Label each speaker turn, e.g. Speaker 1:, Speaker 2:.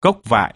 Speaker 1: cốc vại